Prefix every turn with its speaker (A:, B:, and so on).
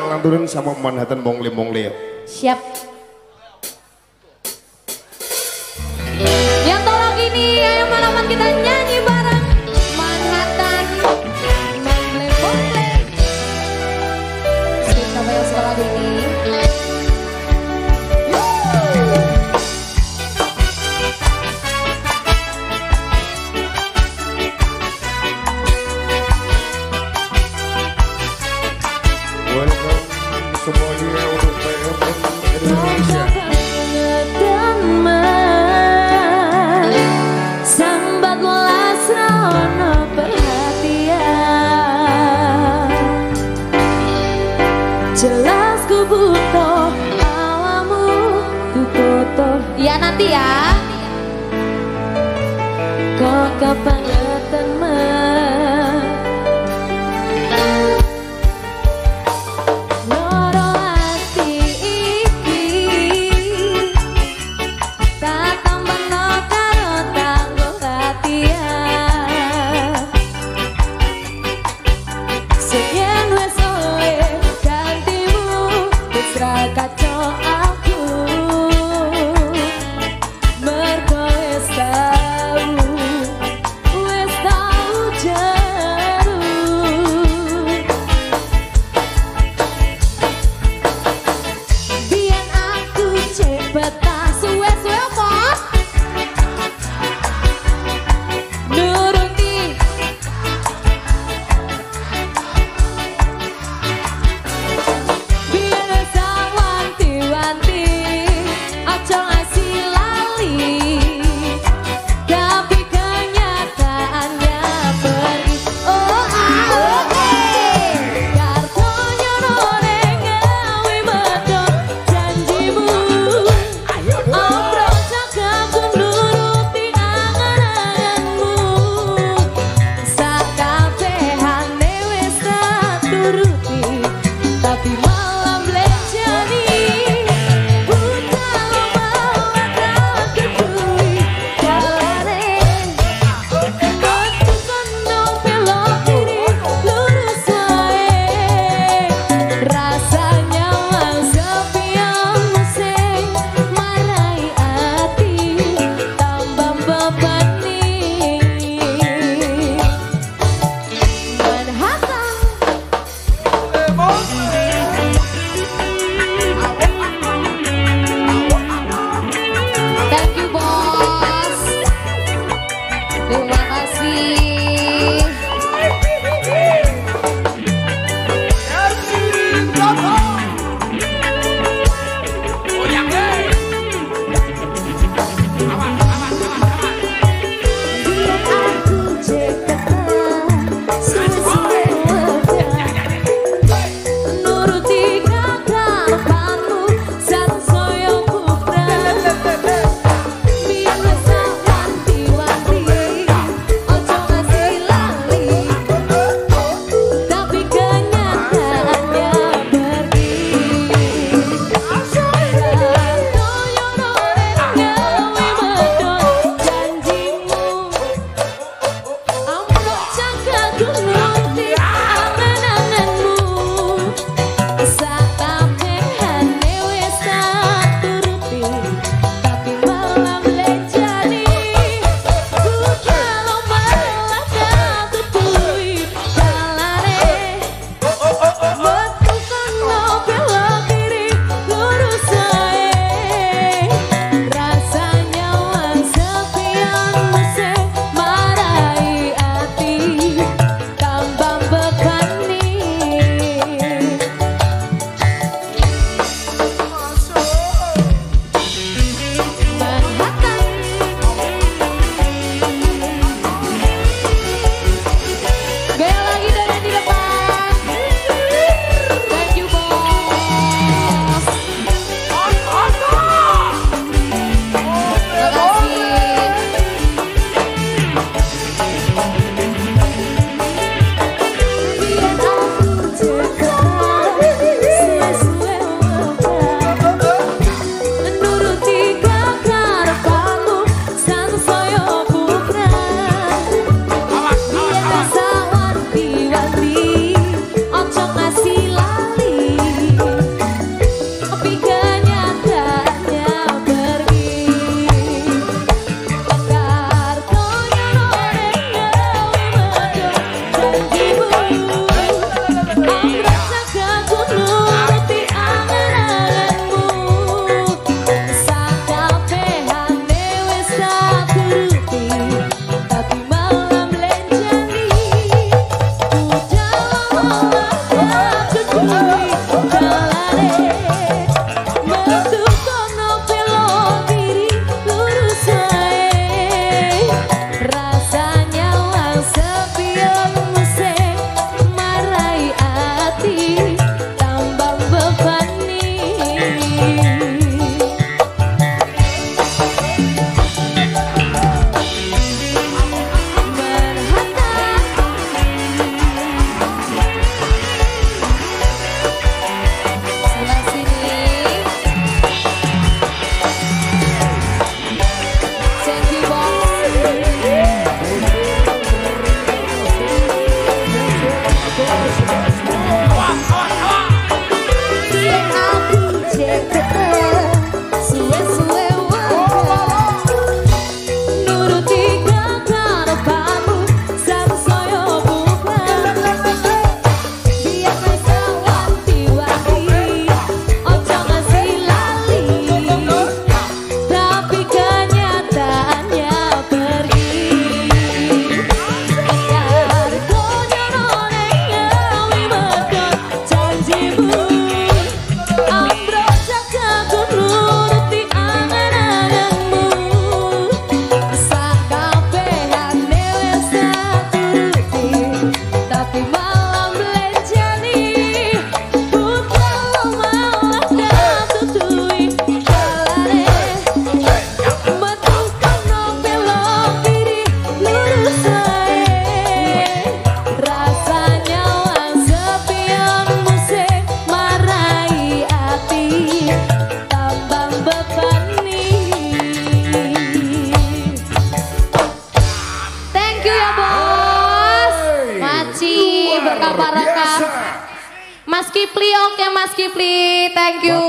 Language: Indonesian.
A: Lanturin sama Manhattan Mongle Mongle.
B: Siap. Yang tolong ini, ayo malaman kita nyanyi Jelas ku butuh awamu tutup Ya nanti ya They berkah barokah. Mas Kipli, oke okay, Mas Kipli, thank you.